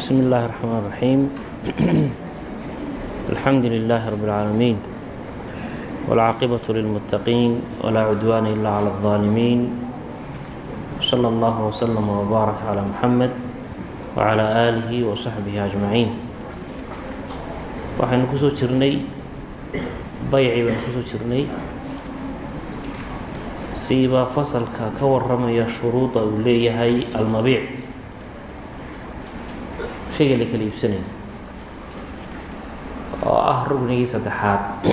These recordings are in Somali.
بسم الله الرحمن الرحيم الحمد لله رب العالمين والعاقبة للمتقين ولا عدوان إلا على الظالمين وصلى الله وسلم وبارك على محمد وعلى آله وصحبه أجمعين waxaynu kusoo jirnay bayci baynu kusoo jirnay siibaa fasalka ka waramaya shuruuda uu leeyahay almabiic shayga la kala iibsanaya oo ah rugnigii saddexaad.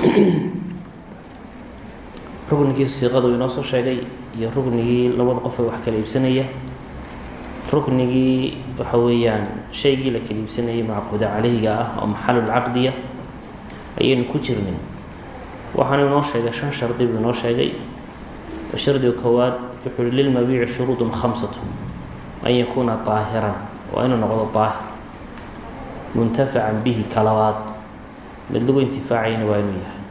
Rugnigii siiqadu inoo soo sheegay iyo rugnigii labada qof ee wax kala iibsanaya. Ruknigii waxa weeyaan shaygii la kala iibsanayay macquuda caleyhiga ah oo maxalulcaqdiya ayaynu ku jirnay. Waxaana inoo sheegay shan shardi buu inoo sheegay. Shardiga koowaad wuxuu uhi lilmabiici shuruudun khamsatu an yakuuna daahiran waa inuu noqdo daahir muntafacan bihi ka labaad mid lagu intifaacayna waa inuu yahay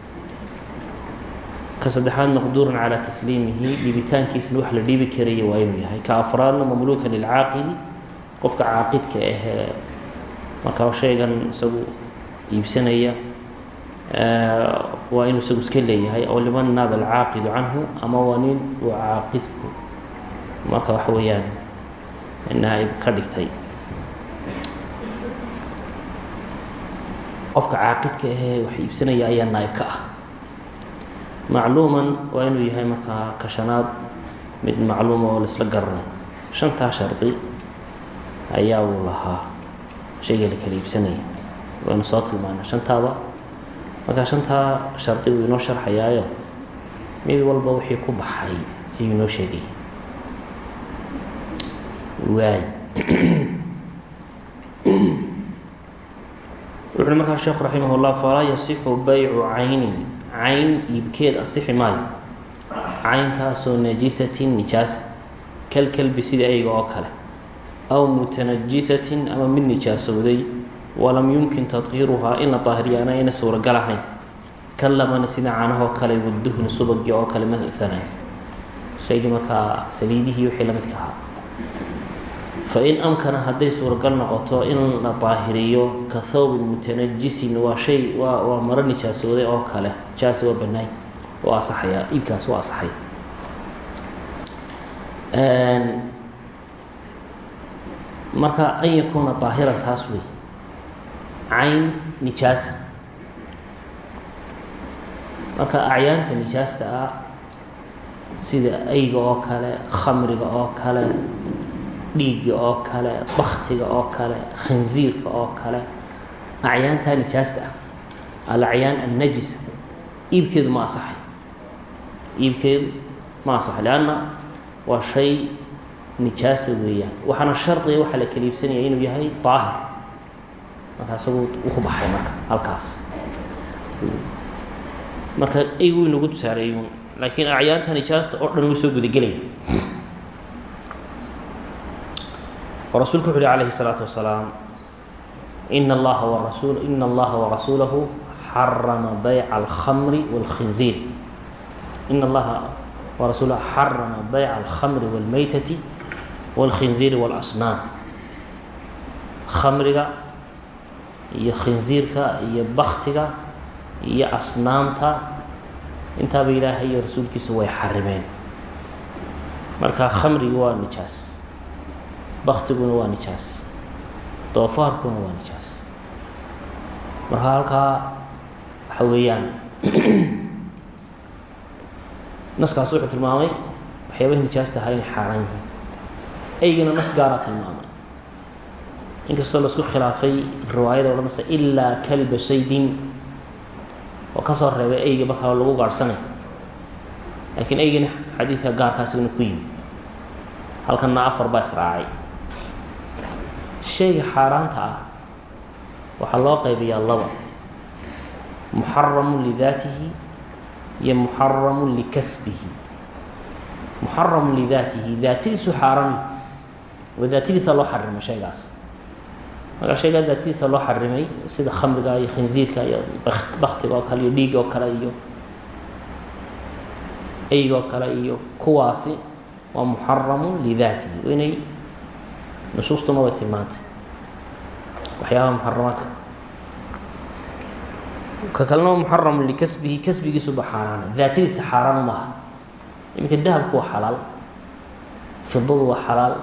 ka saddexaad maqduuran calaa tasliimihi dhiibitaankiisna wax la dhiibi karaya waa inuu yahay ka afraadna mamluukan lilcaaqidi qofka caaqidka ahee markaa shaygan isagu iibsanaya waa inuu isagu iska leeyahay oo liman naaba alcaaqidu canhu ama waa nin uu caaqidku marka waxa weeyaan naaib ka dhigtay qofka caaqidka ahee wax iibsanaya ayaa naaib ka ah. Macluuman waa inuu yahay markaa kashanaad mid macluuma oo laisla garanay shantaa shardi ayaa uu lahaa shayga la kala iibsanaya. Waynu soo tilmaana shantaaba. Markaa shantaa shardi buu inoo sharxayaayo mid walba wixii ku baxay ayuu inoo sheegay. Waay wuxuuhi markaa sheekhu raximah llah falaa yasixu baycu caynin. Cayn iibkeed asixi maayo. Cayntaasoo najisatin nijaasa kalkalbi sida eyga oo kale. Aw mutanajisatin ama mid nijaasowday walam yumkin tadhiiruhaa in la daahiriyaana ayna suuragal ahayn. Kallamana sida caanahoo kale waduhni subagii oo kale maalan shaygii markaa saliidihii wixii la ahaa fain amkana hadday suuragal noqoto in la daahiriyo ka thawbin mutanajisin waa shay waa waa maro nijaasooday oo kale jaasi waa banaay oo asaxaya iibkaas waa asaxay marka an yakuuna daahiran taas wey cayn nijaasa marka acyaanta nijaasta ah sida ayga oo kale khamriga oo kale dhiigga oo kale baktiga oo kale khansiirka oo kale. Acyaantaa nijaasta ah. Alacyaan annajisa iibkeedu ma asaxay. Iibkeedu ma asaxay. Leanna waa shay nijaasa weeyaan. Waxaana shardiga waxaa la kala iibsanaya inuu yahay daahir. Marka isagu uu ku baxay marka halkaas. Marka eygu inagu tusaareeyun laakiin acyaanta nijaasta oo dhan way soo gudagelaya oo rasuulku wuxu uhi calayhi الsalaatu wasalaam ina allaha warasul ina allaha warasuulahu xarama bayca alkhamri wاlkhinziir ina allaha warasuulahu xarama bayca alkhamri wاlmeytati wاlkhinziiri wاlasnaam khamriga iyo khinziirka iyo baktiga iyo asnaamta intaaba ilaahay iyo rasuulkiisu way xarimeen marka khamriga waa nijaas baktiguna waa nijaas. Doofaarkuna waa nijaas. Marka halkaa waxa weeyaan naskaas wuxuu tilmaamay waxyaabahi nijaasta ahaa inay xaaraan yihiin. Eygana nas gaaraa tilmaamay. Inkastoo la isku khilaafay riwaayada odhanaysa ilaa kalba saydin. Oo ka soo reebay eyga markaa lagu gaadhsanay laakiin eygana xadiidka gaarkaa isagana ku yimid. Halkanna afar baa israacay shayga xaaraanta ah. Waxaa loo qaybiyaa laba. Muxaramun lidaatihi iyo muxaramun likasbihi. Muxaramun lidaatihi daatadiisu xaaraan waa daatadiisa loo xarimay shaygaas. Markaa shaygaa daatadiisa loo xarimay sida khamriga iyo khinsiirka iyo baktiga oo kale iyo dhiiga kale iyo eyga kale iyo kuwaasi waa muxaramun lidaatihi. Inay nusuustuna way tilmaantay waxyaabaha muxaramaadka ka kalena muxaram likasbihi kasbigiisuba xaaraana daatadiisa xaaraan maaha iminka dahabku waa xalaal fidadu waa xalaal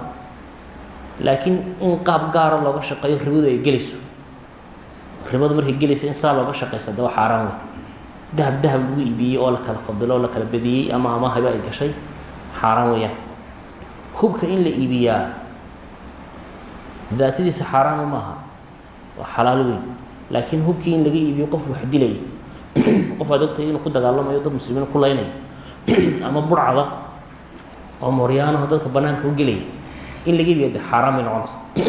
laakiin in qaab gaara looga shaqeeyo ribadu ay gelayso. Ribadu markay gelaysa in saa looga shaqaysa de waa xaaraan wey dahab dahab lagu iibiyey oo la kala fadilo oo la kala badiyey ama amahaba ay gashay xaaraan weeyaan. Hubka in la iibiyaa daatadiisa xaaraana maaha. Waa xalaal weyn. Laakiin hubkii in laga iibiyo qof wax dilaya qof aad ogtahay inuu ku dagaalamayo dad muslimiin ku leynaya ama burcada oo mooryaanaho dadka banaanka u gelaya in laga iibiyo xaaraan bay noqonaysa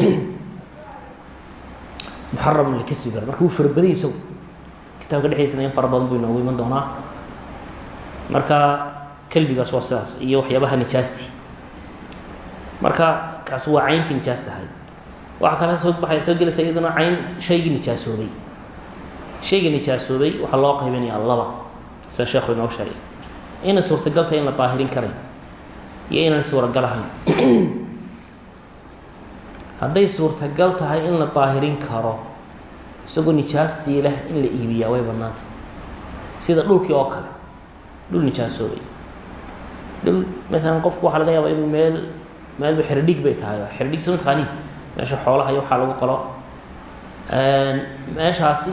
muxaram likasbi bar marka wuu farabadanya isagu kitaabka dhexdiisana in fara badan buu inoogu iman doonaa. Marka kelbigaas waa sidaas iyo waxyaabaha nijaastii marka kaas waa cayntii nijaasta ahayd waxaa kale soo baxay soo gelaysa iyaduna cayn shaygii nijaasoobay shayga nijaasoobay waxaa loo qaybinayaa laba sida sheekhu inoo sheegay. Inay suurtagal tahay in la daahirin karay iyo inaan suuragal ahayn hadday suurtagal tahay in la daahirin karo isagoo nijaastii leh in la iibiyaa way bannaantay. Sida dhulkii oo kale dhul nijaasoobay dhul maalan qofku waxaa laga yaabaa inuu meel meelba xerdhig bay tahay xerdhig soo mataqaaniin meesha xoolaha iyo waxaa lagu qalo. Meeshaasi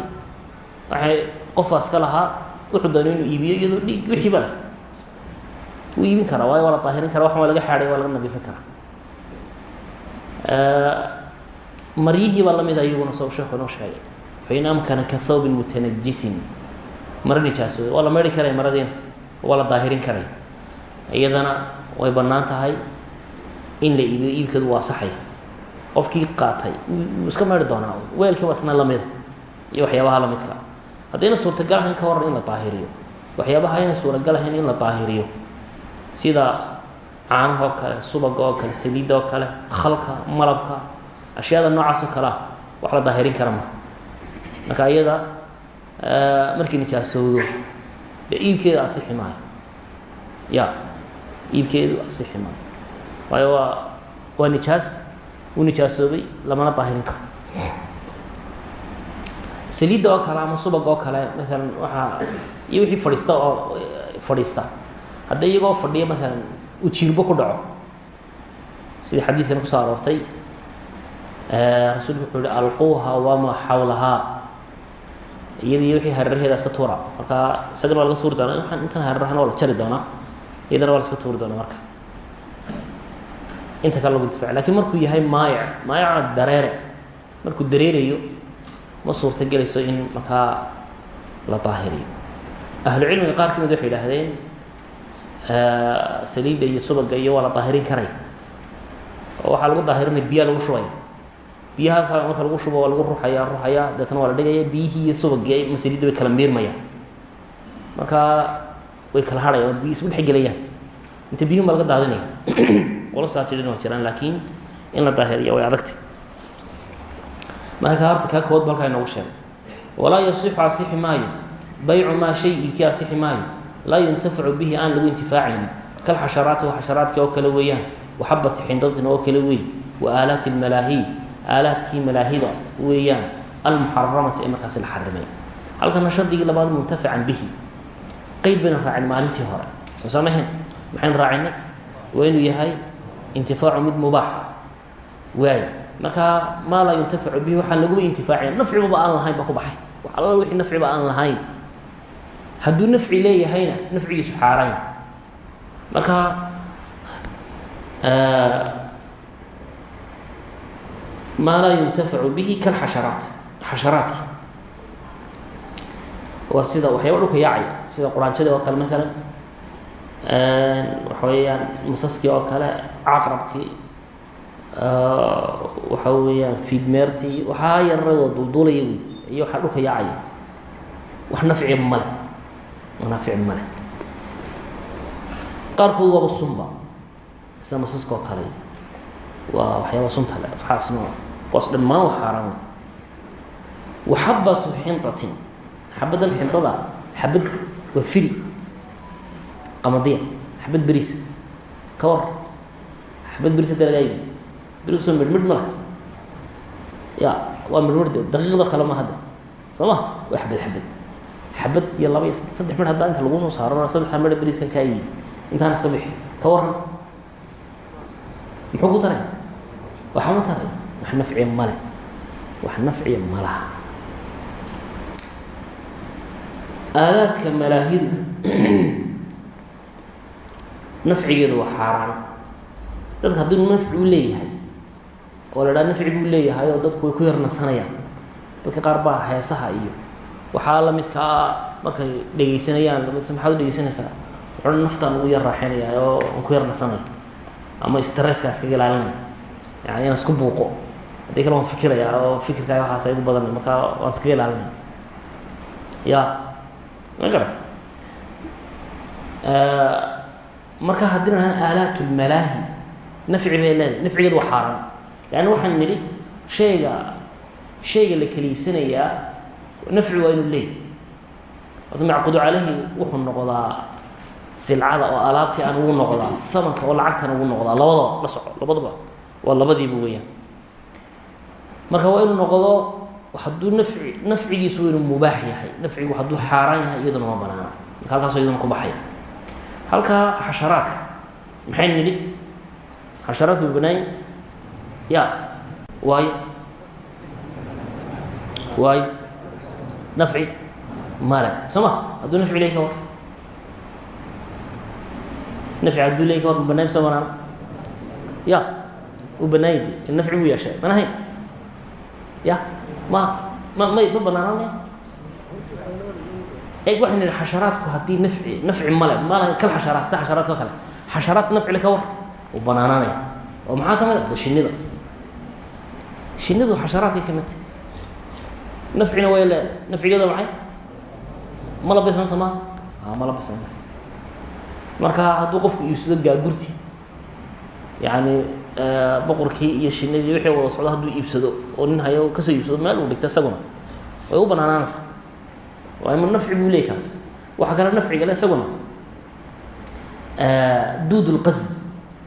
waxay qofaas ka lahaa wuxuu doono inuu iibiyo iyadoo dhiig wixiiba leh. Wuu iibin karaa waayo waa la daahirin kara waxan waa laga xaadhay waa laga nadiifin karaa. Maryihii baa la mid a iyaguna soo sheekhu inoo sheegay. Fain amkana ka thawbin mutanajisin. Maro nijaasooda waa la meeri karaya maradiina waa la daahirin karaya iyadana way bannaan tahay in la iibiyo iibkeedu waa saxaya qofkii qaatay wuu iska meeri doonaa weelkii waa isna lamida iyo waxyaabaha lamidkaa haddayna suurtagal ahayn ka waran in la daahiriyo waxyaabaha ayna suuragal ahayn in la daahiriyo sida caanaha oo kale subaga oo kale saliidda oo kale khalka malabka ashyaada noocaas oo kale ah wax la daahirin kara maha marka iyada markii nijaasowdo dee iibkeeda asixi maayo ya iibkeedu asixi maayo waayo waa waa nijaas wuu nijaasoobay lamana daahirin karo. Saliidda oo kale ama subag oo kale maalan waxaa iyo wixii fadhiista oo fadhiista. Hadda iyagoo fadhiya maalan uu jiirbo ku dhaco. Sidii xadiidkan ku soo aroortay rasuulku wuxuu yihi alquuha wamaa xawlahaa iyada iyo wixii hareeraheeda iska tuura. Marka isagana waa laga tuuri doonaa. Intan hareerahana waa la jari doonaa. Iyadana waa la iska tuuri doonaa marka inta kale lagu difac lakiin markuu yahay maayac maayaca dareere markuu dareerayo ma suurta gelayso in markaa la daahiriyo. Ahlu cilmiga qaar ka mid waxay idhaahdeen saliidda iyo subaga iyo waa la daahirin karay. Oo waxaa lagu daahirinaya biyaa lagu shubaya biyahaas marka lagu shubo waa lagu ruxaya ruxaya deetna waa la dhigaya biyihii iyo subagii ama saliidda way kala miirmayaan. Marka way kala harhayaan biyi isku dhex gelayaan. Inta biyuhun baa laga daadinaya qolo saa tidhin waa jiraan laakiin in la daahiriya way adagtay marka horta kaa kood ba halkaa inoogu sheegay. Walaa yasixu asixi maayo baycu maa shay iibkii asixi maayo laa yuntafacu bihi aan lagu intifaacaynin. Kal xasharaati wa xasharaadki oo kale weeyaan waxabati xindatin oo kale weey wa aalaati lmalaahiy aalaadkii malaahida weeyaan almuxaramati ee markaasi la xarimay. Halkana shardigii labaad muntafacan bihi. Qeyd bayna raacin maalintii hore. Soo samahen maxaynu raacinay? Waa inuu yahay intifaacu mid mubaaxa waay marka maa laa yuntafacu bihi waxaan laguba intifaacaya nafcibaba aan lahayn ba ku baxay. Wax alla wixii nafciba aan lahayn. Hadduu nafci leeyahayna nafcigiisu xaarayn. Marka maa laa yuntafacu bihi kalxasharaat xasharaadki waa sida waxyaaba dhulka yaacaya sida quraanjadii oo kale maalan waxa weeyaan masaskii oo kale caqrabkii waxa weeyaan fiidmeertii waxaa yararoo duldulaya wey iyo waxaa dhulka yaacaya wax nafciba male naafici male qaarkood waaba sunba sida masaska oo kale. Waa waxyaaba sunta le waxaasna kuwaas dhammaan waa xaaraan waxabatu xintatin xabadan xintada xabad waa firi qamadiya. Xabad beriisa ka war xabad beriisa dee lagaa yimi beri ku soo midh midh ma lah ya waa midhmidh daqiiqdo kale ma hadde soo ma waa xabad xabad. Xabad iyo laba iyo saddex midh haddaa inta lagu soo saaro saddexda midh beriiskan kaa iibi intaan iska bixi. Ka waran muxuu ku taray? Waxama taray? Wax nafciya male wax nafciya ma laha. Aalaadka malaahidu nafcigeedu waa xaaraan. Dadka hadduu nafci u leeyahay oo la dhaha nafci buu leeyahay oo dadku way ku yarnasanayaan dadka qaar baa heesaha iyo waxaa la midkaa markay dhegeysanayaan maxaad u dhegeysanaysaa? Wuxuu naftaan ugu yar raaxeynaya oo aan ku yar nasanaya ama stresska iskaga ilaalinaya yani inaan isku buuqo. Haddii kale waan fikiraya oo fikirkaay waxaas igu badan markaa waan iskaga ilaalinaya ya ma garata marka haddii nahan aalaat lmalaahi nafci bay leedahay nafcigeedu waa xaaraan. Leanna waxaan nidhi shayga shayga la kala iibsanayaa nafci waa inuu leeyahy horta macqudu caleyhi wuxuu noqdaa silcada oo alaabtii aan ugu noqdaa amanka oo lacagtan ugu noqdaa labadaba la soco labadaba waa labadiiba weyaan marka waa inuu noqdo hadduu nafci nafcigiisu waa inuu mubaax yahay nafcigu hadduu xaaraan yahay iyaduna ma banaana marka halkaasoo iyaduna ku baxaya halkaa xasharaadka. Maxay nidhi? Xasharaadka u banaanya ya. Waayo. Waayo. Nafci. Male soo ma? Hadduu nafci ley ka war. Nafci hadduu ley ka war ma banaay soo banaana ya. Uu banaayay de nafci buu yeeshay mana hayn ya. Ma ma may ma banaananaya eg waxay nidhi xasharaadku haddii nafci nafci male mala kal xasharaad sida xasharaadka kale. Xasharaad nafcile ka war uu banaananaya oo maxaa ka mid a de shinida shinidu xasharaadkay ka midta nafcina way le nafcigeeda maxay malabay samaysa maa a malabay samaysa marka hadduu qofku iibsado gaagurti yani boqorkii iyo shinidii wixii wada socdo hadduu iibsado oo nin hayo ka soo iibsado meel uu dhigto isaguna way u banaanaanaysaa ima nafci buu leey kaas? Waxaa kale nafciga le isaguna. Duud lqaz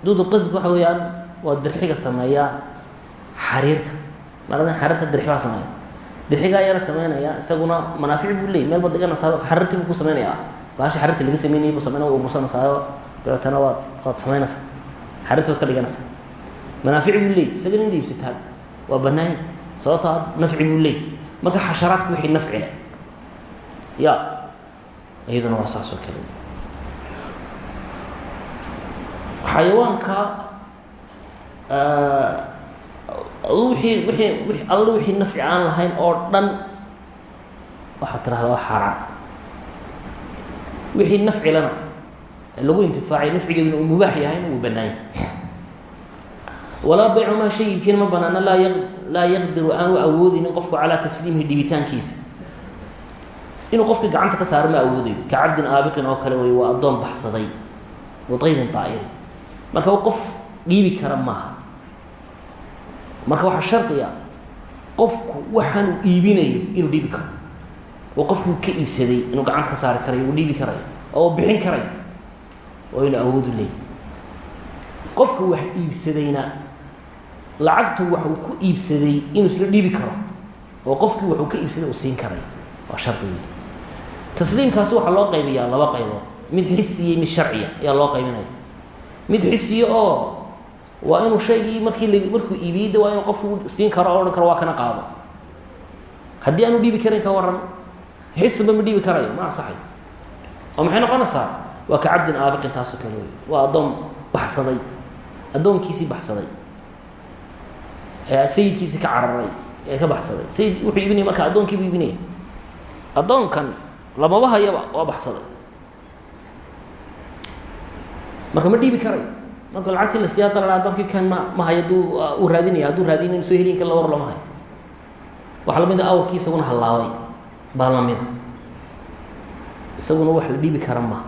duud lqazk waxa weeyaan waa dirxiga sameeya xariirta. Maaladan xariirta dirxi baa sameeya. Dirxigaa yara sameynaya isaguna manaafic buu leeyay meel ba dhiganaysaa xariirtii buu ku sameynayaa baasha xariirta laga sameynayay buu sameynaya waa urursanaysaao dabeetana waad waad sameynaysaa. Xariirta waad ka dhiganaysaa manaafic buu leeyay isaga in iibsataa waa banaanya sababto nafci buu leeyay marka xasharaadka wixii nafci le ya iyaduna waa saas oo kale. Xayawaanka wixii wixii w alla wixii nafci aan lahayn oo dhan waxaad tirahdaa waa xaaraan. Wixii nafci lana lagu intifaacay nafcigeeduna uu mubaax yahayna wuu banaanya walaa baycu maa shay iibkiina ma banaana laa laa yaqdiru aanu awoodeynin qofku calaa tasliimihi dhibitaankiisa inuu qofkii gacanta ka saaro ma awoodayo ka cabdin oo kale wey waa addoon baxsaday. Wa tayrin daa'irin marka qof dhiibi kara maaha. Marka waxaa shardiga qofku waxaan iibinayo inuu dhiibi karo. Oo qofkuu ka iibsaday inuu gacanta ka saari karayo uu dhiibi karayo oo bixin karayo oo inuu awoodu leeyahy qofka wax iibsadayna lacagtu waxuu ku iibsaday inuu isla dhiibi karo oo qofkii waxuu ka iibsaday uu siin karayo. Waa shardigii tasliimkaasi waxaa loo qaybiyaa laba qaybood. Mid xisiya mid sharciya ayaa loo qaybinaya mid xisiya oo waa inuu shaygii markii markuu iibiyey de waa inuu qofku siin karo odhan karo waa kana qaado. Haddii aanu dhiibi karin ka waran xisiba ma dhiibi karayo ma ansaxayo oo maxay noqonaysaa? Waa ka cabdin aabiqin taasoo kale wey waa addoon baxsaday. Addoonkiisii baxsaday. Sayidkiisii ka cararay ee ka baxsaday. Sayid wuxuu iibinaya marka addoonkiibu iibinaya. Addoonkan lamaba hayaba waa baxsaday marka ma dhiibi karayo marka lacagtii la siiya hadda la addoonkii kan ma ma hayo aduu uu raadinaya hadduu raadinay soo helin kan la war lama hayo. Waxaa la mid a isaguna hallaabay baa lamida isaguna wax la dhiibi kara maha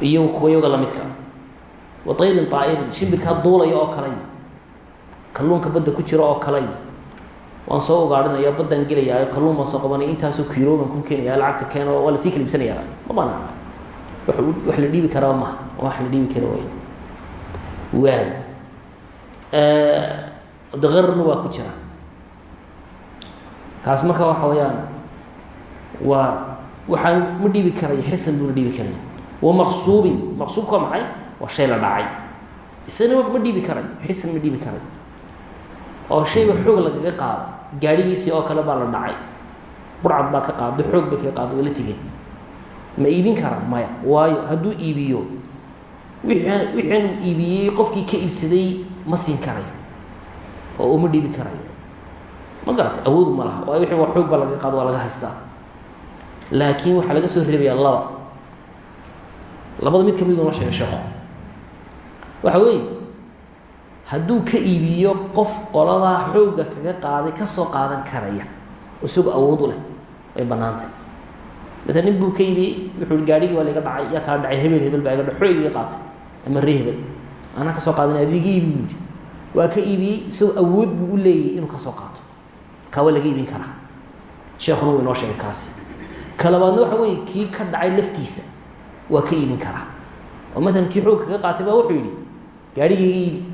iyo kuwa iyaga lamidka wa tayrin aa'irin shimbirkaa duulaya oo kaley kalluunka badda ku jira oo kaley waan soo ugaadhinaya baddaan gelayaa kalluun baan soo qabanaya intaasoo kiilooban ku keenaya lacagta keen waa la sii kala ibsanayaa ma banaana wa wax la dhiibi karaa maha wax la dhiibi kara waay de qararna waa ku jira. Kaas marka waxa weeyaan waa waxaan ma dhiibi karayo xisan buuna dhiibi karay. Wa maqsuubin. Maqsuubka maxay? Waa shay la dhacay. Isana ma dhiibi karayo xisan ma dhiibi karayo oo shayba xoog lagaga qaado. Gaadhigiisii oo kale baa la dhacay. Burcad baa ka qaado xoog bay kaga qaado way la tegeen ma iibin karaa maya? Waayo hadduu iibiyo wixii wixianu iibiyey qofkii ka iibsaday ma siin karayo oo uma dhiibi karayo ma garata awoodu ma laha. Waayo wixii waa xoog baa lagaga qaado waa laga haystaa. Laakiin waxaa laga soo reebayaa laba. Labada mid ka miduu noo sheegay sheekhu. Waxa weeye hadduu ka iibiyo qof qoladaa xoogga kaga qaaday ka soo qaadan karaya isagoo awood u leh way bannaantay. Maala nin buu ka iibiyey wuxuu i gaadhigii waa laiga dhacay yaa kaa dhacay hebel hebel baa iga dha xoog iga qaatay ama ree hebel. Anaa ka soo qaadanay adiga iibi buu yidhi. Waa ka iibiyey isagoo awood buu u leeyahy inuu ka soo qaato. Kaa waa laga iibin karaa. Sheekuna wuu inoo sheegay kaasi. Ka waxa weeye kii ka dhacay laftiisa waa ka iibin karaa. Oo maalan kii xoog kaga qaatay baa wuxuu yidhi gaadhigayga iibi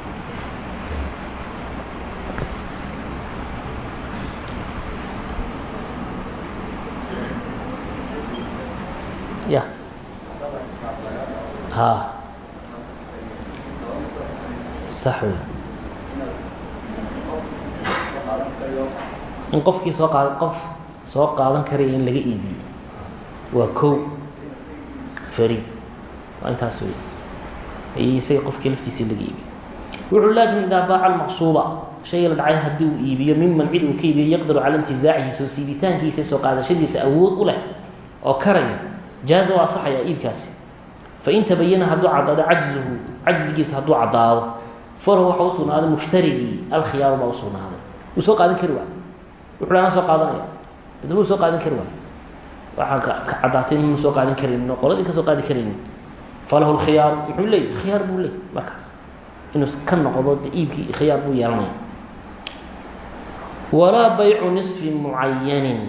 ya. Ha. Sax wey in qofkii soo qaad qof soo qaadan karaya in laga iibiyo. Waa kow. Fariid waa wey isaga qofkii laftiisii laga iibiyo. Wuxuu laakin idaa baaca almaqsuuba. Shayga la dhacay haddii uu iibiyo miman cid uu ka iibiyo yaqdiru cala intizaacihi soo siibitaankiisa soo qaadashadiisa awood u leh oo karaya jaaza waa asaxayaa iibkaasi. Fain tabayana hadduu caddaado cajzuhu cajzigiisa hadduu caddaado falahu waxaa u sugnaaday mushtarigii alkhiyaaru baa u sugnaaday. Wuu soo qaadan kari waayo wuxu anaa soo qaadanaya. Dadna wuu soo qaadan kari waayo waxaa ka caddaatay inuu soo qaadan karaynin oo qoladii ka soo qaadi karaynin falahu lkhiyaaru muxuu leeyay khiyaar buu leeyay markaas. Inuu ka noqdo iibkii khiyaar buu yeelanaya. Walaa baycu nisfi mucayanin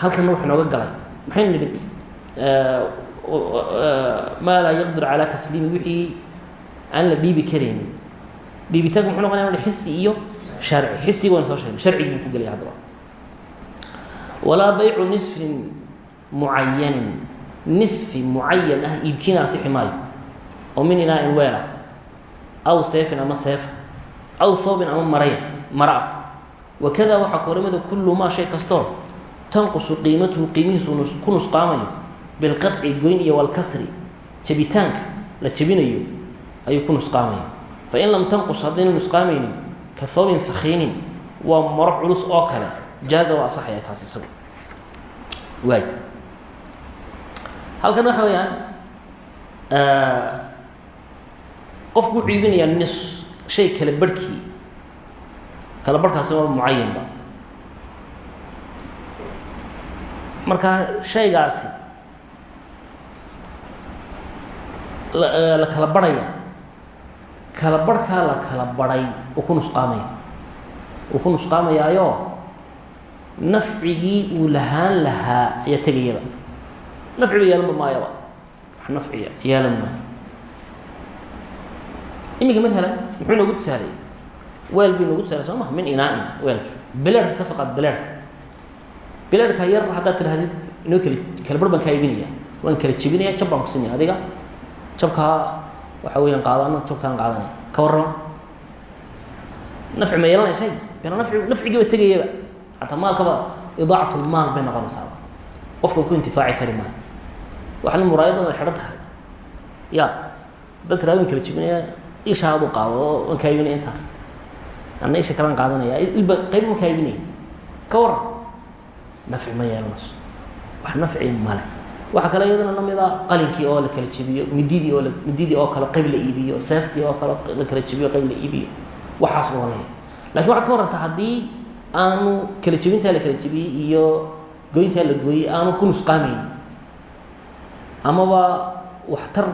halkana wuxuu nooga galay. Maxaynu nidhi maa laa yaqdiru calaa tasliimi wixii aan la dhiibi karaynin dhiibitaanku muxuu noqonaya xisi iyo sharci xisiga wayna soo sheegnay sharcigi buu ku gelaya haddaba walaa baycu nisfin mucayanin nisfi mucayan ah iibkiina asixi maayo oo min inaa-in weela aw seefin ama seefa aw thoobin ama maraya mara ah wakada waxaa koramida kullu maa shay kastoo tanqusu qiimatuhu qiimihiisu ku nusqaamayo bilqaطci goyn iyo walkasri jabitaanka la jabinayo ayuu ku nusqaamaya fain lam tanqus haddayna nusqaamaynin ka thoobin sakhiinin waa maro culus oo kale. Jaaza waa asaxaya kaas isagu. Halkan waxa weeyaan qofku wuxuu nis shay kale barhkii. Kala barhkaasi waa mucayanba markaa shaygaasi la la kala barhaya kala barhkaa la kala barhay uu ku nusqaamaya. Uu ku nusqaamayaayo nafcigii uu lahaan lahaa ayaa tegayaba. Nafciba yeelanba maayaba. Wax nafciya yeelan maayo. Iminka maalan muxuu inoogu tusaalay weel buu inoogu tusaalay soo maha min inaa-in weelka. Beleerhka ka soo qaad beleerhka beleerhka yar haddaad tidhahdid inoo kala kala bar baan kaa iibinaya waan kala jebinaya jab baan ku siinaya adiga jabkaa waxa weeyaan qaado ana jabkaan qaadanaya ka warrama nafci ma yeelanaya shay bela nafci nafcigiiba tegayaba. Xataa maalkaba idaacatlmaal bay noqonaysaa. Qofkan ku intifaaci kari maayo. Waxna muraayadada xidhan tahay. Ya dad waan kala jebinaya isha adu qaado oo waan kaa iibinaya intaas. Anna isha kalaan qaadanaya ilba qayb waan kaa iibinaya ka waran nafci ma yeelanayso wax nafci male waxaa kale iyadana la mid a qalinkii oo la kala jebiyo mididii oo mididii oo kale qayb la iibiyo seeftii oo kale la kala jebiyo qayb la iibiyo. Waxaas ohanaya laakiin waxaad ka warantaa haddii aanu kala jebintaa la kala jebiyey iyo goyntaa la gooyey aanu ku nusqaamayni amaba waxtar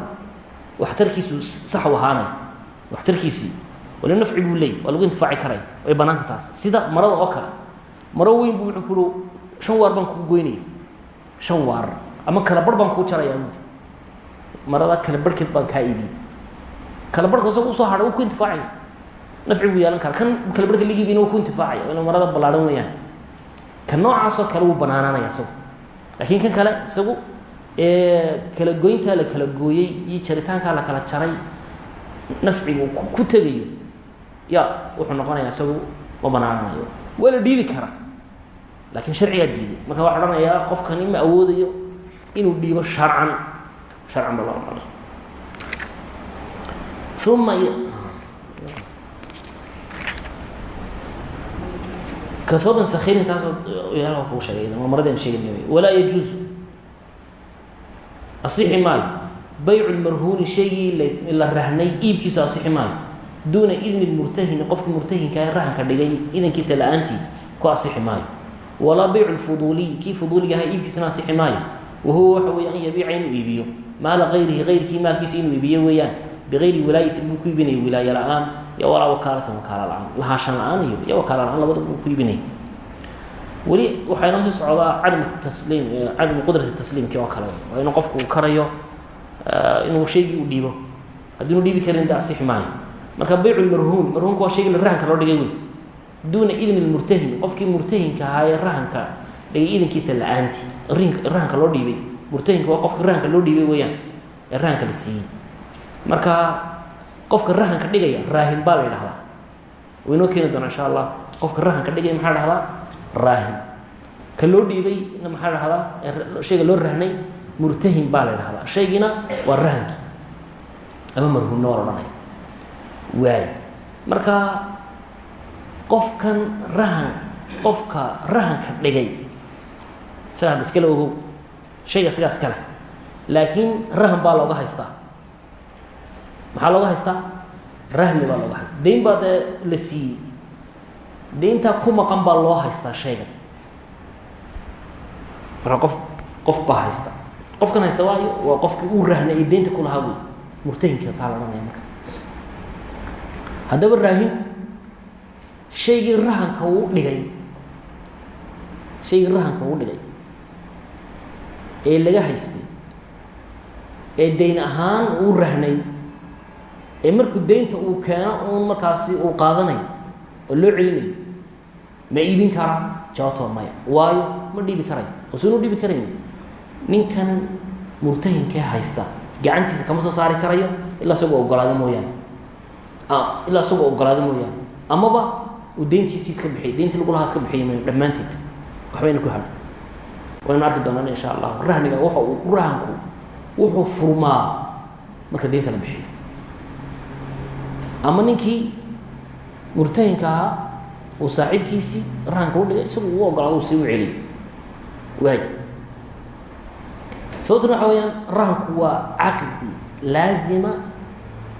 waxtarkiisu sax u ahaanay. Waxtarkiisii wali nafci buu leey waa lagu intifaaci karaya way banaanta taas. Sida marada oo kale maro weyn bu wuxuu kuhi shan waar baan kugu goynaya shan waar ama kala bar baan kuu jarayaa buui marada kala barhkeed baan kaa iibiyey kala barhka isaga u soo hadhay wuu ku intifaacaya nafci buu yeelan kara kan kala barhka ligiibina wuu ku intifaacaya ina marada ballaadhan weeyaan. Ka noocaasoo kale wuu banaanaanaya isagu. Laakiin kan kale isagu kala goyntaa la kala gooyey iyo jaritaankaa la kala jaray nafcigu ku tegayo ya wuxuu noqonayaa isagu ma banaananayo waa la dhiibi karaa. Laakiin sharcigaa diiday. Marka waxaa odhanayaa qofkani ma awoodayo inuu dhiibo sharcan sharcan ba loo odhanaya uma kaoban taasoo yaalaha kuu sheegay waa maradeen sheegay walaa yajuuzu. Asixi maayo. Baycu lmarhuuni shaygii la rahnay iibkiisu asixi maayo. Duuna idni murtahini qofkii murtahinka rahanka dhigay idankiisa la'aantii ku asixi maayo. Walaa baycu lfuduuliyi kii fuduuliga ahaa iibkiisana asixi maayo wahuwa waxa weeye an yabiica inuu iibiyo maala hayrihi hayrkii maalkiisa inuu iibiyo weeyaan bigayri wilaayatin buu ku iibinaya wilaayo la'aan iyo walaa wakaalatan wakaala la'aan lahaashan la'aan iyo iyo wakaala la'aan labadaba buu ku iibinaya weli waxaa inoo sii socdaa cadam tasliim cadamu qudrati tasliimkii oo kale waa inuu qofku karayo inuu shaygii u dhiibo haddiinu dhiibi karin de asixi maayo marka baycu marhuun marhuunka waa shaygii rahanka loo dhigay wey duuna idni murtahin qofkii murtahinka ahaa ee rahanka dhigay idankiisa la'aanti. Rahanka loo dhiibay. Murtahinka waa qofkii rahanka loo dhiibay weeyaan. Ee rahanka la siiyey. Marka qofka rahanka dhigaya raahin baa la ydhahdaa wa inoo keeni doona insha allah qofka rahanka dhigaya maxaa dhahdaa raahin. Ka loo dhiibay na maxaa dhahdaa shayga loo rahnay murtahin baa la dhahdaa shaygiina waa rahankii ama marhuunna waa waay. Marka qofkan rahan qofka rahanka dhigay isaga hadda iskala ogow shayga isagaa iskale laakiin rahan baa looga haystaa. Maxaa looga haystaa? Rahmi baa looga haystaa. Dayn baa dee la siiyey. Dayntaa ku maqan baa loo haystaa shaygan marka qof qof baa haysta. Qofkan haysta waayo waa qofkii uu rahnay iyo daynta ku lahaa wey murtahinka kaa la marka. Haddaba raahinku shaygii rahanka uu dhigay. Shaygii rahanka uu dhigay ee laga haystay ee dayn ahaan uu rahnay ee markuu daynta uu keeno uun markaasi uu qaadanayo oo loo celinayo ma iibin karaa jawaabtoo maya. Waayo ma dhiibi karayo oo sunu dhiibi karayn. Ninkan murtahinkee haysta gacantiisa kama soo saari karayo? Ilaa isagoo ogolaado mooyaane. Ilaa isagoo ogolaado mooyaane. Amaba uu dayntiisii iska bixiy dayntii lagu lahaa iska bixiy mayo dhammaanteed. Waxbayna ku hadhay waynu arki doonaan insha allah rahniga waxa uu rahanku wuxuu furmaa marka daynta la bixiyo. Ama ninkii murtahinka ahaa uu saaxiibkiisii rahanka u dhigay isagu uu ogolaado uu sii u celiyo waay sababtuna waxa weyaan rahanku waa caqdi laazima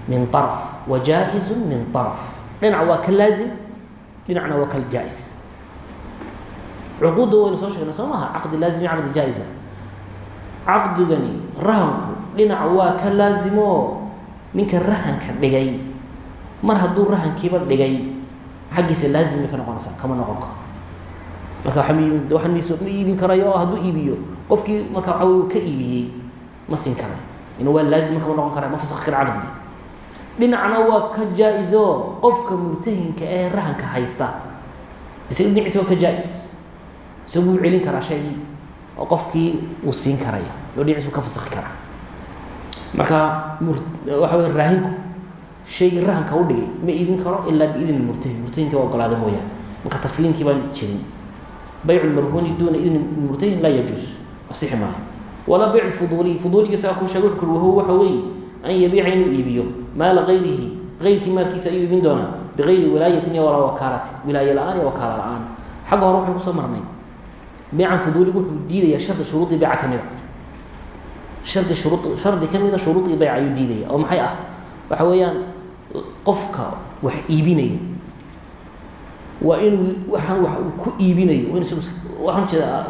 min طaraf wa jaa-izu min طaraf dhinac waa ka laazim cuquudda waynu soo sheegnay soo maha? Caqdi laazim iyo caqdi jaa-isa caqdigani rahanku dhinac waa ka laazimo. Ninka rahanka dhigay mar hadduu rahankiiba dhigay xaggiisa laazimay ka noqonaysaa kama noqon karo. Marka waa m waxaan ms ma iibin karayo hadduu iibiyo qofkii marka waxa wey ka iibiyey ma siin karayo ina waa laazima kama noqon kara ma fasakhi kara caqdigii dhinacna waa ka jaa-iso qofka murtahinka ee rahanka haysta isaga dhinaciisa waa ka jaa-is isaguu celin karaa shaygii oo qofkii uu siin karaya oo dhinaciisa ka fasakhi karaa. Marka waxa wey raahinku shaygii rahanka u dhigay ma iibin karo ilaa biidni murtahin. Murtahinka waa ogolaada mooyaane. Marka tasliimkii baan jirin. Bayc marhuni duuna idni murtahin laa yajuus. Asixi maayo walaa bayc fuduuliy fuduuliga saa kuu sheeg wuxu wahuwa waxa weeye an yabiica inuu iibiyo maala hayrihi hayrkii maalkiisa ayuu iibin doonaa. Bigayri wilaayatin iyo walaa wakaalati. Wilaaye la'aan iyo wakaala la'aan. Xagga hore waxaan ku soo marnay beycan fuduuligu wuxuu diidayaa shardi shuruudii beyca ka mid a shardi shuruu shardi ka mida shuruudii beyca ayuu diidaya oo maxay ah waxa weeyaan qofka wax iibinaya waa inuu waxaan wax uu ku iibinayo waa inu isagu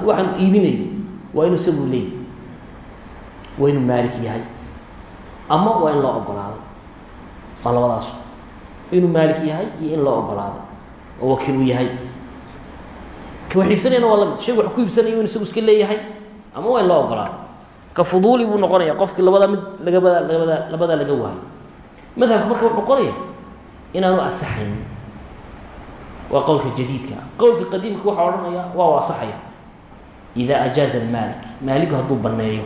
waxaan iibinayo waa inuu isagu leeyahy waa inuu maalik yahay ama waa in loo ogolaaday waa labadaas inuu maalik yahay iyo in loo ogolaaday oo wakiil uu yahay wax iibsanayana waa la mid shaygu wax ku iibsanaya inu isagu iska leeyahay ama waa in loo ogolaaday ka fuduuli buu noqonaya qofkii labada mid lagabada lagabada labadaa laga waayo. Madhabka marka wuxuu qoraya inaanu asaxayn. Waa qowlka jadiidka. Qowlka qadiimka waxaa odhanaya waa asaxaya. Ida ajaaza almaalik maaligu hadduu baneeyo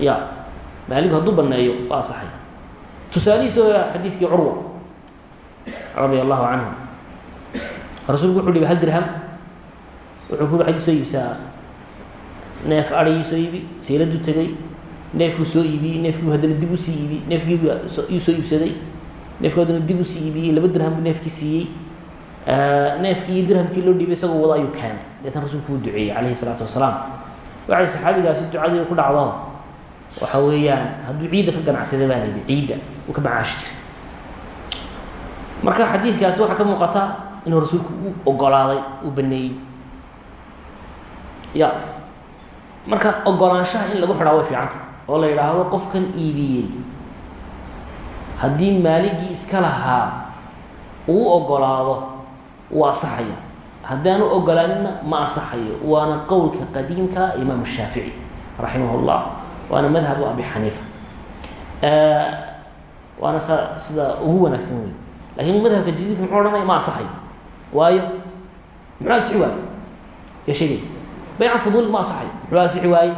ya maaligu hadduu baneeyo waa asaxaya. Tusaalihiisa waa xadiidkii curwa radia allahu canhu rasuulku wuxu uhi hal dirham wuxuu ku xadii soo iibsaa. Neef arigii soo iibi seeladuu tegey neefkuu soo iibiyey neefkiibu haddana dib u sii iibi neefkiibu yuu soo iibsaday. Neefkii haddana dib u sii iibiyey laba dirham buu neefkii siiyey. Neefkii iyo dirhamkii loo dhiibay isagoo wado ayuu keenay deetan rasuulku uu duceeyey calayhi salaatu wasalaam. Waxay saxaabigaasi ducadii ku dhacdo waxa weeyaan hadduu ciidda ka ganacsada baa la yidhi ciidda uu ka macaashi jiray. Marka xadiidkaasi waxaa ka muuqata inuu rasuulku u ogolaaday uu baneeyey ya. Marka ogolaanshaha in lagu xidhaa way fiicanta oo la yidhaahdo qofkan iibiyey haddii maaligii iska lahaa uu ogolaado wuu asaxaya haddaanu ogolaaninna ma asaxayo waana qowlka qadiimka imaam shaafici raximah waana madhabu abi xaniifa waana sida ugu wanaagsan wey lakiin madhabka jadiidka muxuu odhanaya ma asaxayo waayo muxuu asixi waaye ya sheegay baycan fuduuli ma asaxayo muxuu asixi waaye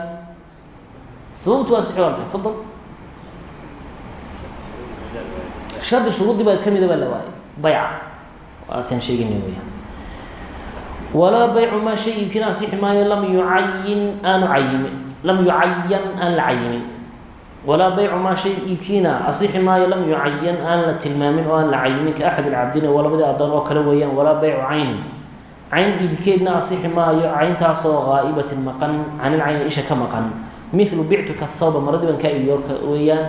sababtu asixi waa maxay fadal shardi shuruudii baa kamida baa la waayay bayca waataan sheegayna weyaan walaa baycu maa shay iibkina asixi maayo lam yucayin aanu cayimin. Lam yucayan aan la cayimin. Walaa baycu maa shay iibkiina asixi maayo lam yucayan aan la tilmaamin oo aan la cayimin ka axad ilcabdina waa labadii addoon oo kale weeyaan. Walaa baycu caynin cayn iibkeedna asixi maayo cayntaasoo haa'ibatin maqan canil cayni isha ka maqan. Milu bictuka thawba maradii baan kaa iibiyo weeyaan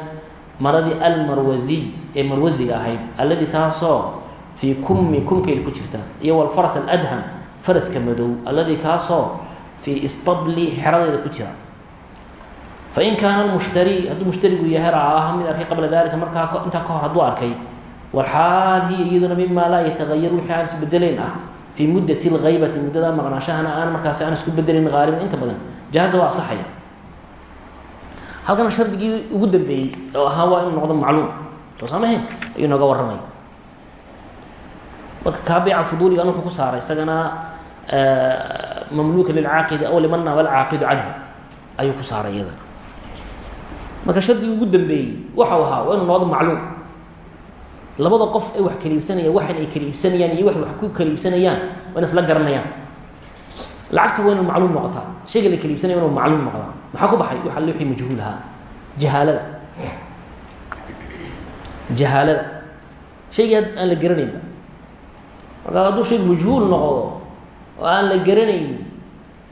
maradii almarwasiy ee marwasiga ahayd alladii taasoo fii kummi kumkeyda ku jirta iyo walfaras aladham faraska madow alladii kaasoo fii istabli xeradeeda ku jira. Fain kaana mushtari hadduu mushtarigu yahay ra'aaha mid arkay qabla dalika markaa intaa ka hor hadduu arkay walxaal hiya iyaduna mimaa laa yatagayaru wixii aan fii muddati lhaybati muddada maqnaashahana aan markaasi aan isku bedelayn haaliban inta badan jahaza waa asaxaya halkana shardigii ugu dambeeyey oo ahaa waa inuu noqdo macluum soo saamahayn ayuu nooga warramay marka kaa bayca fuduuligan wuxuu ku saaray isagana mamluuka lilcaaqidi aw liman naaba alcaaqidu canhu ayuu ku saaray iyada marka shardigii ugu dambeeyey waxau ahaa waa inuu noqdo macluum labada qof ay wax kala iibsanayaan waxan ay kala iibsanayaan iyo waxay wax ku kala iibsanayaan waa in isla garanayaan. Lacagta waa inu macluum noqotaa. Shayga la kala iibsanaya inu macluum noqdaa maxaa ku baxay? Waxa le wixii majhuul ahaa jahaalada. Jahaalada. Shaygii aan la garanaynba marka hadduu shay majhuul noqdo oo aan la garanaynin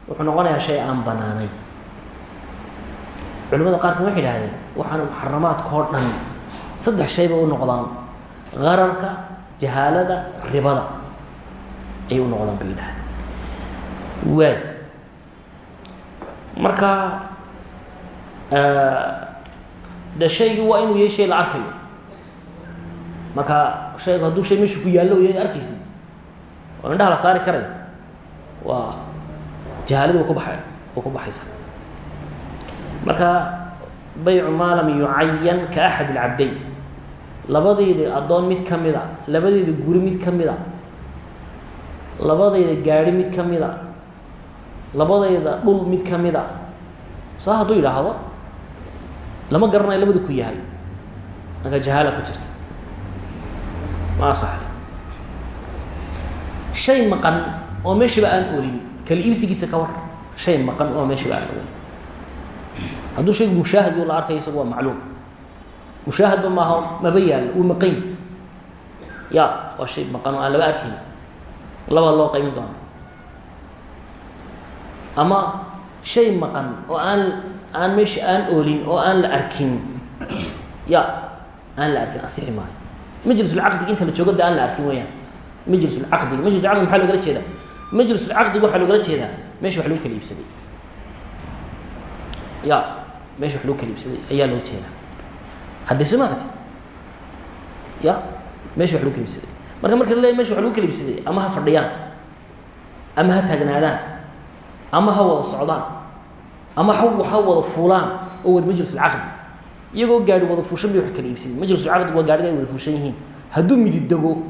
wuxuu noqonayaa shay aan banaanayn culimada qaarkan waxay idhahdeen waxaana muxaramaadka oo dhan. Saddex shayba u noqdaan qararka jahaalada ribada ayay u noqdaan idhahdeen waay. Marka de waa inuu yahay la arkayo. Marka shaygu hadduu shay meesha ku yaallo ya arkaysid oo indhaha la saari karaya waa jahaaladi ku baxay wa ku baxaysa. Marka baycu maa yucayan ka axad ilcabdayn labadeeda addoon mid ka mid a labadeeda guri mid ka mid a labadayda gaadhi mid ka mid a labadayda dhul mid ka mid a saa hadduu yidhaahdo lama garanayo labada ku yahay. Marka jahaala ku jirta. Ma asaxay shay maqan oo meeshaba aan olin kala iibsigiisa ka war. Shay maqan oo meeshaba aan olin hadduu shaygu mushaahad la arkayo isagu waa macluum mushaahadba maaha maba yaallo wuu maqany ya waa shay maqan oo aan laba arkayn labaa loo qaymin doona ama shay maqan oo aan aan meesha aan oolin oo aan la arkin. Ya aan la arkin asixi maayo majlisulcaqdiga inta la joogo de aan la arkin weyaan majlisulcaqdiga majlisulcaqdi maxaa loogala jeedaa? Majlisulcaqdiga waxaa loogala jeedaa meesha wax lagu kala iibsaday. Ya meesha wax lagu kala iibsaday ayaa loo jeedaa haddii soo maaratid ya meesha wax lagu kala iibsaday marka marka la leeyahy meesha wax lagu kala iibsaday ama ha fadhiyaan ama ha taagnaadaan ama ha wada socdaan ama ha ha wada fuulaan oo wada majlisulcaqdi iyagoo gaari wada fuushan bay wax kala iibsadeen majlisulcaqdi waa gaariga ay wada fuushan yihiin. Hadduu midi dego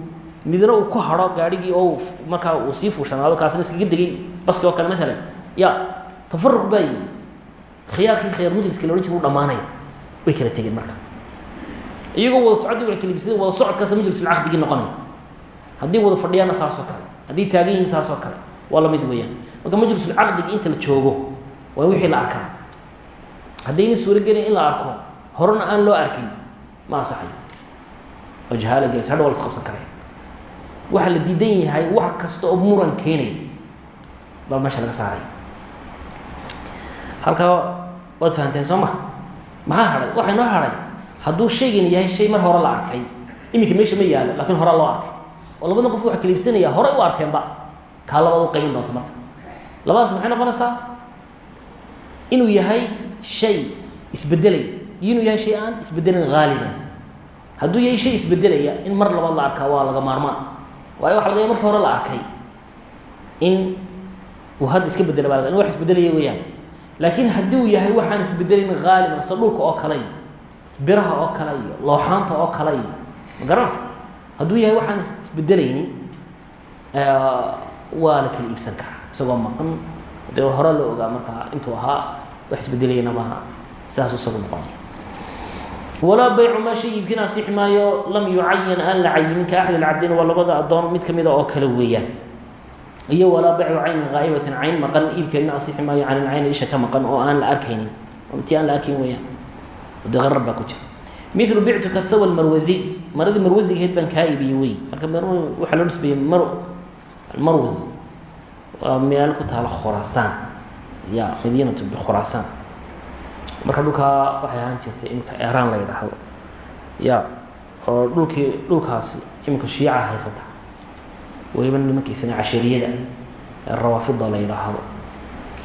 midna uu ku haro gaarhigii oo markaa uu sii fuushanaado kaasna iskaga degay baski oo kale maalan ya tafaruq baa yimi khiyaarkii khiyaar majliska laodhan jira u dhamaanaya way kala tegeen marka iyagoo wada socodii wa kala iibsadeen wada socodkaasa majlisulcaqdigii noqonaya. Haddii wada fadhiyaana saas oo kale haddii taagan yihiin saas oo kale waa la mid weeyaan. Marka majlisulcaqdiga inta la joogo waa wixii la arkaa. Haddayna suurogelin in la arko horena aan loo arkin ma asaxayo oo jahaala gelaysa hadha waa la isqabsan la diidan yahay wax kasta oo muran keenaya baa meesha laga saaraya halkaa waad fahanteen soo ma? Maxaa hadhay waxaa inoo hadhay hadduu shaygan yahay shay mar hore la arkay iminka meesha ma yaalo lakiin horaa loo arkay. Oo labadan qof waxa kala iibsanaya horey u arkeenba kaa labaad u qaybin doonta marka. Labadaas maxay noqonaysaa? Inuu yahay shay isbedelaya inuu yahay shay aan isbedelayn haaliban hadduu yahay shay isbedelaya in mar labaad la arkaa waa laga maarmaan. Waayo waxa laga ya markii hore la arkay in uu hadda iska bedela baa in wax isbedelaya weeyaan. Laakiin haddii uu yahay waxaan isbedelayn haaliban dhulka oo kale biraha oo kale iyo looxaanta oo kale iyo ma garanaysa? Hadduu yahay waxaan isbedelaynin waa la kala iibsan karaa isagoo maqan. Dee hore loo ogaa markaa intuu ahaa wax isbedelayana maaha sidaasuu isagu noqonaya walaa baycu maa shay iibkin asixi maayo lam yucayan aan la cayimin ka axad alcabdin waa labada addoon mid kamida oo kale weeyaan. Iyo walaa baycu caynin haa'ibatin cayn maqan iibkeedna asixi maayo can ilcayni isha ka maqan oo aan la arkaynin. Ti aan la arkayn weeyaan de qarar baa ku jira milu bictuka thawa marwasi maradii marwasigaheed baan kaa iibiyey wey marka waxaa loo nisbeeyey mar marwas waa meel ku taalo khuraasaan ya madiinatu bikhuraasaan marka dhulkaa waxay ahaan jirtay iminka eraan la yidhaahdo ya oo dhulkii dhulkaasi iminka shiica haysata weliba nimanka isna cashariyada ee rawaafida la yidhaahdo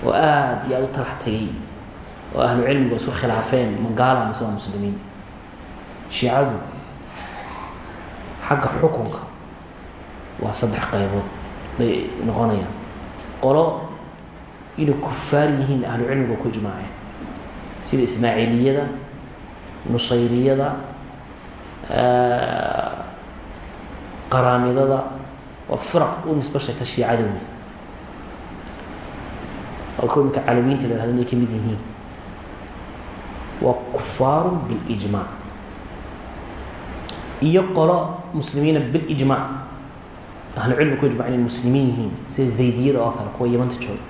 oo aada iyo aada u talax tegay oo ahlu cilmigu isku khilaafeen magaala mise waa muslimiin. Shiicadu xagga xukunka waa saddex qaybood bay noqonayaan. Qolo inay kufaar yihiin ahlu cilmigu ku ijmaaceen sida ismaaciiliyada nusayriyada qaraamidada waa firaq u nisbo sheegta shiicada wey oo calawiinta la yhahdo inay ka mid yihiin waa kufaaru bilijmaac iyo qolo muslimiina bilijmaac ahlu cilmi ku ijmac inay muslimiin yihiin sida zaydiyada oo kale kuwa yamanta jooga.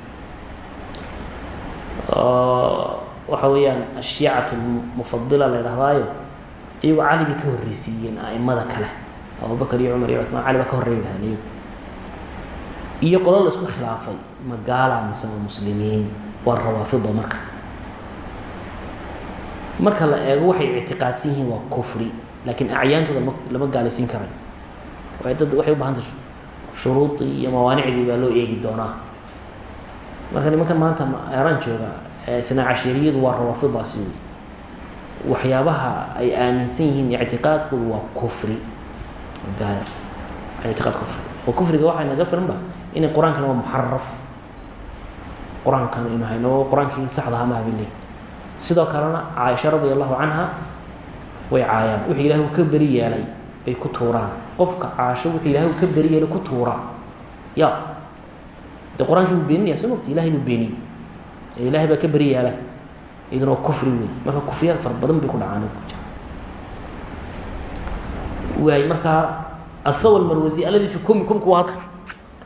Waxa weeyaan ashiicatu mufadila la yidhahdaayo iyagoo cali bay ka horreysiiyeen aimada kale. Abubakar iyo cumar iyo cumaan cali baa ka horreya yidhahdeen iyagu iyo qolo la isku khilaafay magaala mise waa muslimiin waa rawaafida marka marka la eego waxay ictiqaadsan yihiin waa kufri laakiin acyaantooda ma lama gaalaysiin karayo waay dad waxay u bahantay shuruudii iyo mawaanicdii baa loo eegi doonaa. Marka nimankan maanta eraan jooga itnaa cashariyadu waa rawaafidaasi wey waxyaabaha ay aaminsan yihiin ictiqaadkoodu waa kufri. Ictiqaad kufri. Oo kufriga waxaa naga filanba inay qur'aankana waa muxaraf qur'aankan inu hayno qur'aankii saxdaha ma habin leeyi sidoo kalena caaisha allahu canha way caayaan. Wuxuu ilahay uu ka beri yeelay bay ku tuuraan. Qofka caasho wuxuu ilahay uu ka beri yeelay ku tuura. Ya. De qur'aankii buu beeninaya soo mogta ilahay buu beeniyey. Ilahay baa ka beri yeela idinoo kufri wey marka kufriyaad fara badan bay ku dhacaan ku jira. Waay markaa athaw almarwasi alladii fi kumi kumku waa halkan.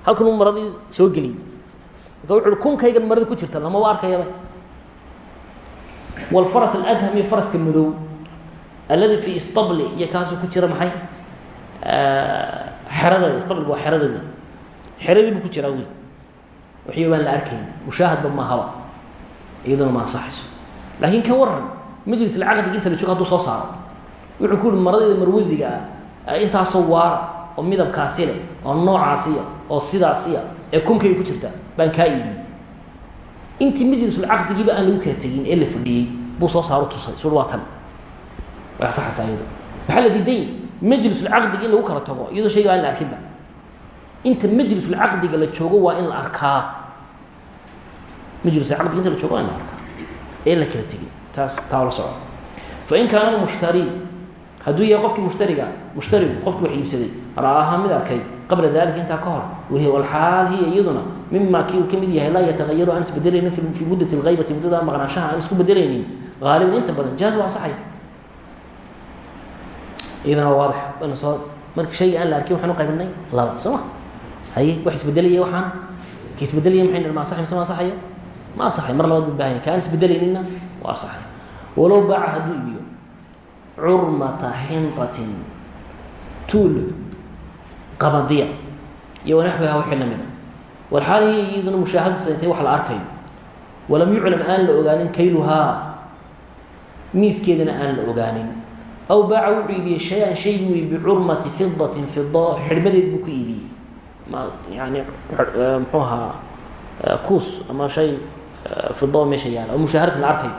Halkan uu maradii soo geliyey. Marka wuxu kunkaygan marada ku jirta lama wa arkayaba walfaras aladham iyo faraska madow alladii fi istabli iyo kaasuu ku jira maxay xerada istabliga waa xerada wey xeradii buu ku jiraa wey waxyo baan la arkayn mushaahadba maahaba iyaduna ma ansaxayso laakiin ka waran majlis alcaqdiga inta la joogo haduu soo saaro wuxuu ku yihi maradayda marwasiga ah intaasoo waara oo midabkaasi leh oo noocaasiya oo sidaasiya ee kunkayga ku jirta baan kaa iibiyey intii majlisulcaqdigiiba aan lagu kala tegin ee la fadhiyey buu soo saaro tusay sur waa tan way asaxaysaa iyado maxaa la diiday? Majlisulcaqdiga in lagu kala tago iyadoo shayga aan la arkinba. Inta majlisulcaqdiga la joogo waa in la arkaa. Majlisulcaqdiga inta la joogo waa in la arkaa ee la kala tegin. Taas taa la soco fain kaana mushtari hadduu yahay qofkii mushtariga mushtarigu qofkii wax iibsaday ra'aaha mid arkay qabla dalika intaa ka hor wahiy walxaal hiya iyaduna mima kii uu ka mid yahay laa yatagayaru aan isbedelaynin fii muddati lgaybati muddada maqnaanshaha aan isku bedelaynin haaliban inta badan jaaz waa saxaya iyadana waa waadix wayna soo marka shayga aan la arkin waxaan u qaybinay laba soo ma haye wax isbedelaya waxaan ka isbedelaya maxay ma asaxay mise ma asaxayo ma asaxay mar labaad baahanya ka aan waa asaxay walow baaca hadduu iibiyo curmata xinطatin tuul qabadiya iyo wanaxwiha wixii la walxaal hiya iyaduna mushaahadatu saytay wax la arkayo walam yuclam aan la ogaanin kayluhaa miiskeedana aan la ogaanin. Aw baaca wuxuu iibiyey shay-an shay buu iibiyey bicurmati fidatin fido xidhmadeed buu ku iibiyey. Ma yani muxuu ahaa kuus ama shay fido meesha yaalla oo mushaaharatin la arkayo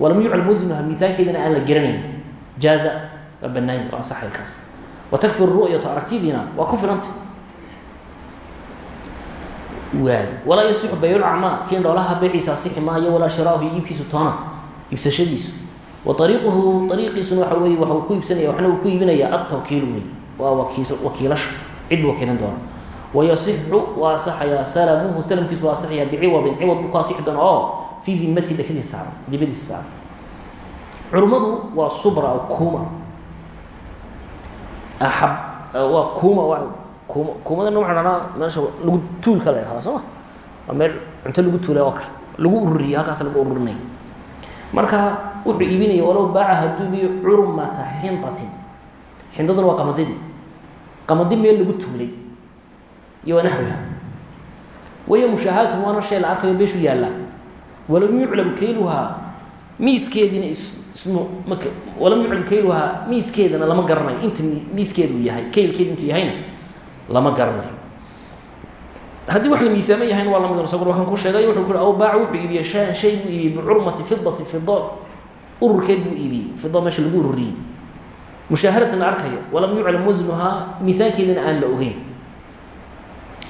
walam yuclam wasnuha miisaankeedana aan la geranayn jaaza waa banaany waa asaxay kaas. Watakfi ru'yatu aragtidiina waa ku filanta waay walaa yasixu bayulcamaa kiin dhoolaha beyciisa asixi maayo walaa shiraahu iibkiisu toona iibsashadiisu. Wa ariiquhu ariiqiisuna waxa waxa uu ku iibsanaya waxna uu ku iibinaya altawkiil wey waa wakiis wakiilasho cid buu wakiilan doona. Wayasixu waa asaxayaa salamuhu salamkiisu waa asaxayaa biciwadin ciwad buu ku asixi doona oo fii dimati dhekadiisa saaran dibadiisa saaran. Culumadu waa subra kuma axab waa kuma waa kuma kuumadana waxaa dhahnaa meesha lagu tuulka la yhahda soo ma? Waa meel cunto lagu tuulay oo kale lagu ururiya halkaas lagu ururinaya marka wuxuu iibinaya walow baaca hadduu ibiyo curmata xintatin. Xintaduna waa qamadidii qamadi meel lagu tuulay. Iyo wanaxwiha wahiya mushaahadatu waana shay la arkayo beeshu yaallaa walam yuclam kayluhaa miiskeediina is ismu mak walam yuclam kayluhaa miiskeedana lama garanayo. Inta miiskeedu yahay kaylkeedu intuu yahayna lama garanayo. Haddii wax la miisaamo yahayna waa la mid isaguna waxaan ku sheegay wuxuu ku aw baaca wuxuu iibiyey shay shay buu iibiyey bicurmati fidati fido ururkeed buu iibiyey fido meesha lagu ururiyey mushaahadatan la arkayo walam yuclam wasnuhaa miisaankeedana aan la ogeyn.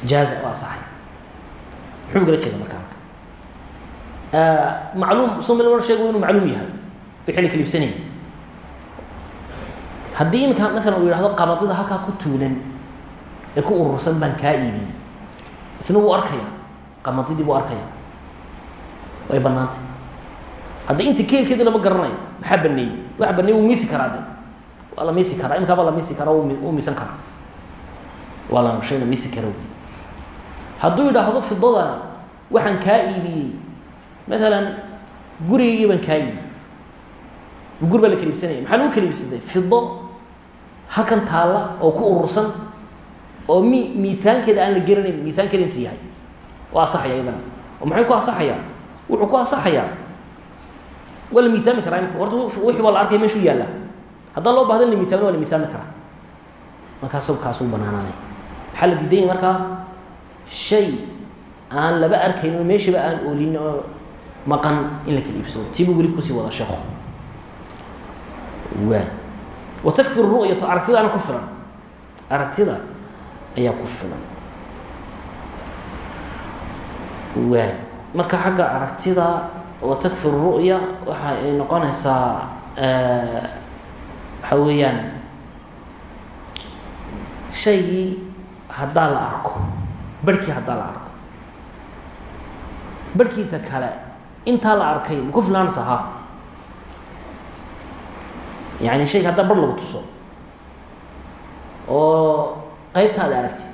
Jaaza waa asaxay muxuu kala jeeda marka halka macluum sumil war sheego inuu macluum yahay? Wixii la kala iibsanayay haddii maalan uu yidhahdo qamadida halkaa ku tuulan ee ku urursan baan kaa iibiyey. Isna wuu arkaya. Qamadidii buu arkaya. Way banaantay haddii inta keelkeedii lama garanayo maxaa baneeyey waxa baneeyey wuu miisi karaa de waa la miisi karaa. Imikaabaa la miisi karaa wuu miisan karaa. Waa la shay la miisi kara wey hadduu yidhaahdo fidadana waxaan kaa iibiyey. Maalan gurigaygii baan kaa iibiyey. Gur baa la kala maxaa lagu kala fido halkan taalla oo ku urursan oo mi miisaankeeda aan la geranayn miisaankeeda intuu yahay. Waa asaxaya iyadana. Oo maxay ku asaxayaa wuxuu ku asaxayaa waa la miisaami karaa imika. Horta wixii waa la arkaya meeshuu yaallaa. Haddaan loo bahda in la miisaamina waa la miisaami karaa. Markaas kaasuu banaanaanay. Maxaa la diidanya markaa shay aan laba arkayn oo meeshaba aan oolin oo maqan in la kala iibsado. Tiibuu weli ku sii wada sheeko waay watakfi ru'yatu aragtidaana ku filan. Aragtida ayaa ku filan. Waay marka xagga aragtida watakfi ru'ya waxa ay noqonaysaa waxa weeyaan shaygii haddaa la arko barhkii haddaa la arko. Barhkiisa kale intaa la arkay ma filaanaysa ha? Yani shayga haddaa bar lagu tuso. Oo qaybta ad aragtid.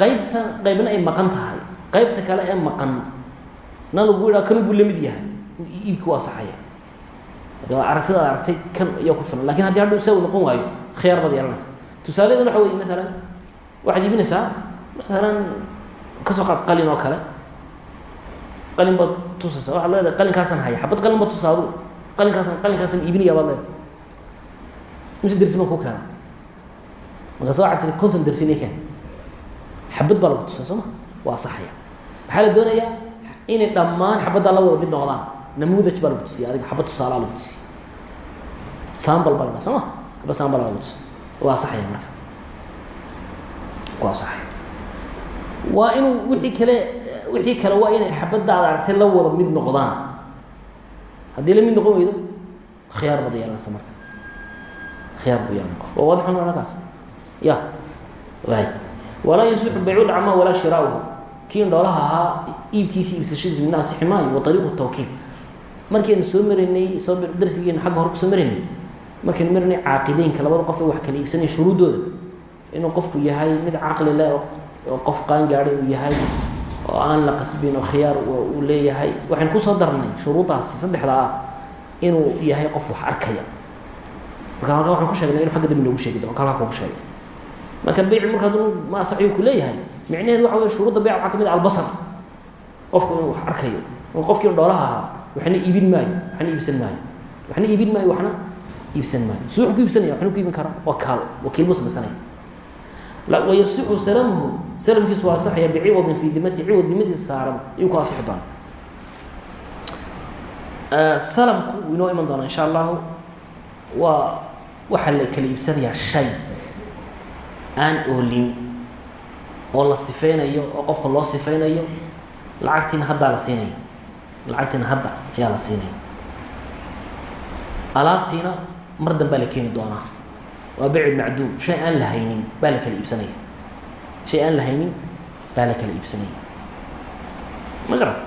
Qaybta qaybna ay maqan tahay. Qaybta kale ee maqan na lagu yidhaha kan buu la mid yahay iibki waa saxaya de aragtida ad aragtay kan ayaa ku filan. Lakin haddii hadhuu saa noqon waayo khiyaar baad yeelanaysa tusaaladan waxa wey maalan waxaad iibinaysaa maalan ka soo qaad qalin oo kale. Qalin baad tusaysa waxaad leedahay qalinkaasaan haya xabad qalin baad tusa adu qalinkaasaan qalinkaasaan iibinaya baad leedahay. Mise dersi baan ku keena markaas waxaa tiri konton darsine kan xabad baa lagu tusay soo ma? Waa saxaya. Maxaa la doonayaa? Inay dhammaan xabaddaa la wada mid noqdaan. Namuudaj baa lagu tusiyay adiga xabad tusaalaa lagu tusiyay sambal baa la soo ma? Xabad sambal lagu tusay waa saxaya marka. Waa saxaya. Waa inuu wixii kale wixii kale waa inay xabadda ad aragtay la wada mid noqdaan. Haddii la mid noqon weydo khiyaar bada yeelanaysa marka. Khiyaar buu yeelan qofka. Waa wadixun anakaas ya. Walaa yasixu baycu lacma walaa shiraauhu kii indhoolaha ahaa iibkiisa iibsashadiisa midna asixi maayo wa ariiqu tawkiil. Markaynu soo maraynay soo darsigeenu xagga hore ku soo maraynay markaynu maraynay caaqideynka labada qof ee wax kala iibsanaya shuruuddooda inuu qofku yahay mid caqli leh oo qof qaangaadhay uu yahay oo aan la qasbin oo khiyaar uu leeyahay. Waxaynu ku soo darnay shuruudaasi saddexda ah inuu yahay qof wax arkaya. Marka halkan waxaan ku sheegnay inu agga dambi noogu sheegi dono kalkaa kugu sheegay marka beyci marka hadduu ma asaxiyu ku leeyahay micnaheedu waxa wey shuruudda beyc waxaa ka mid ah albasar. Qofku inuu wax arkayo qofkii dhoolaha ahaa waxna iibin maayo waxna iibsan maayo. Waxna iibin maayo waxna iibsan maayo. Suu ku iibsanaya waxna ku iibin karaa waa kaal wakiil buu samaysanaya wayasixu salamuhu salamkiisu waa asaxaya biciwadin fii dimati ciwad dimadiisa saaran ayuu ku asixi doonaa. Salamku inoo iman doonaa insha allahu waa waxaa la kala iibsanayaa shay aan oolin oo la sifeynayo oo qofka loo sifeynayo lacagtiina haddaa la siinaya lacagtiina hadda ayaa la siinaya alaabtiina mar danbaa la keeni doonaa. Waa beyc macduum. Shay aan la haynin baa la kala iibsanaya. Shay aan la haynin baa la kala iibsanaya. Ma garata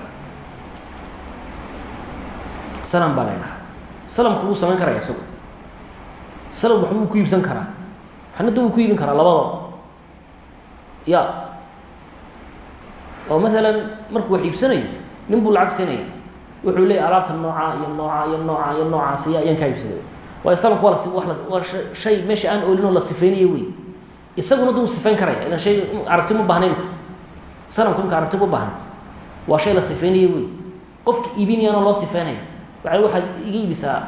salam baa la ydhahaa salamku wuu samayn karaya isagu. Salam waxba wuu ku iibsan karaa waxna da wuu ku iibin karaa labadaba ya. Oo maalan markuu wax iibsanayo nin buu lacag siinaya wuxuu leeyay alaabta noocaa iyo noocaa iyo noocaa iyo noocaasiya ayaan kaa iibsaday waayo salamku waa wa waa shay meesha aan oolin oo la sifeynayo wey. Isaguna da wuu sifayn karaya ilan shay aragti ma baahna imka salamku imka aragti ma baahna waa shay la sifeynayo wey. Qofka iibinayaana loo sifeynaya waa waxaad iga iibisaa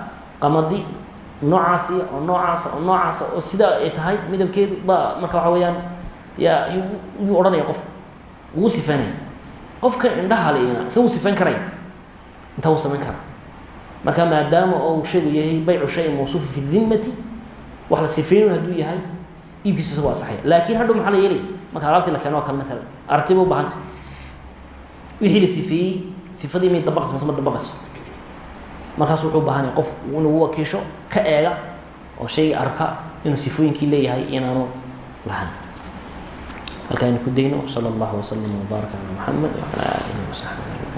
qamadi noocaasi oo noocaasa oo noocaasa oo sidaa ay tahay midabkeedu ba marka waxa weeyaan yaa yuu odhanaya qofka wuu sifeynaya. Qofka indhaha leina isa wuu sifayn karaya. Intaa wuu samayn karaa. Marka maadaama ou shaygu yahay baycu shayin mawsuufi fi dimmati wax la sifeynayo hadduu yahay iibkiisa isagu asaxaya laakin hadhow maxaa la yeelaya marka alaabtii la keeno oo kale maalan aragtiba ubahanta wixii la sifeeyey sifadii may dabaqayso mise ma dabaqayso markaas wuxuu ubaahanaya qof inuu wakiisho ka eega oo shay arka inuu sifooyinkii leeyahay inaanu lahayn halkaaynu ku dayno sala allahu wasalam wbaaraka calaa maxamed wacala aalihi wasaxbi